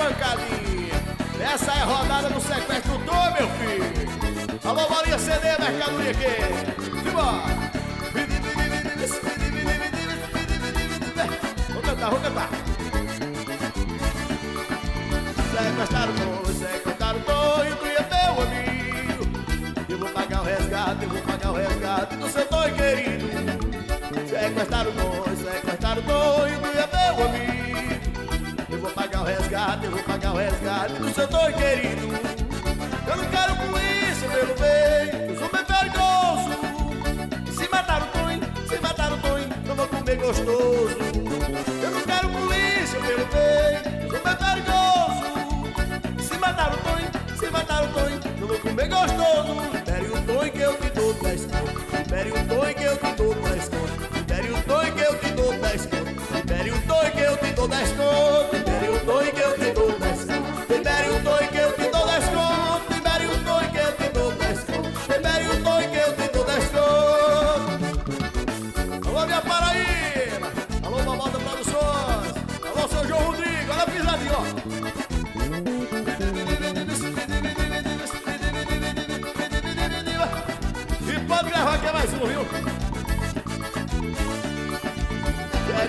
pancadinha. Essa é a rodada do sequestro do meu filho. Alô, bolinha CD, mercadoria aqui. Simbora. Vou cantar, vou cantar. Sequestraram dois, sequestraram dois, tu é meu amigo. Eu vou pagar o resgate, eu vou pagar ao resgate do seu dor querido. Eu não quero com isso, pelo bem, eu sou bem perigoso. Se matar o Tony, se matar o Tony, não vou comer gostoso.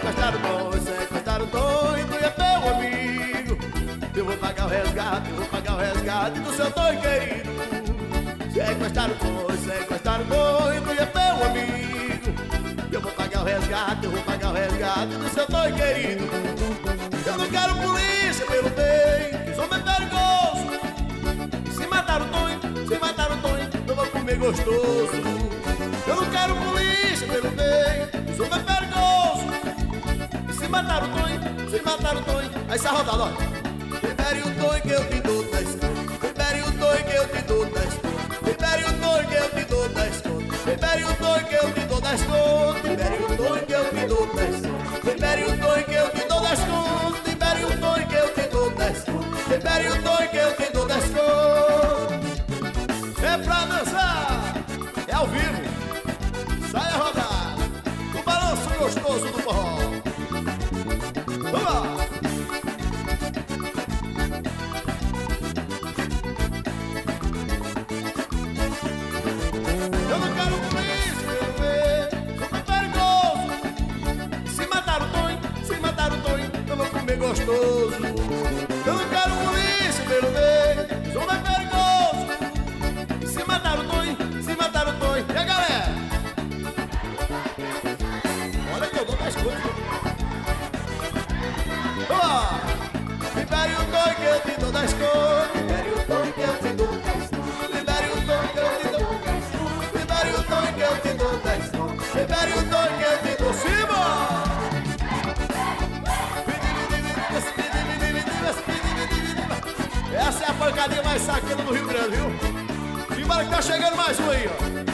Sequestraram dois, sequestraram dois, tu é meu amigo. Eu vou pagar o resgate, eu vou pagar o resgate do seu doi querido. Sequestraram dois, sequestraram dois, tu é meu amigo. Eu vou pagar o resgate, eu vou pagar o resgate do seu doi querido. Eu não quero polícia pelo bem, sou bem perigoso. Se mataram o Tonho, se mataram o Tonho, eu vou comer gostoso. Eu não quero polícia pelo bem, sou bem perigoso. Se o Tonho, se mataram o Tonho, aí sai rodada, olha. Libere o Tonho que eu te dou 10 conto. Libere o Tonho que eu te dou 10 conto. Libere o Tonho que eu te dou 10 conto. Libere o Tonho que eu te dou 10 conto. Libere o Tonho que eu te dou 10 conto. Libere o Tonho gostoso. Essa a pancadinha mais saqueira do Rio Grande, viu? Simbora que tá chegando mais um aí, ó.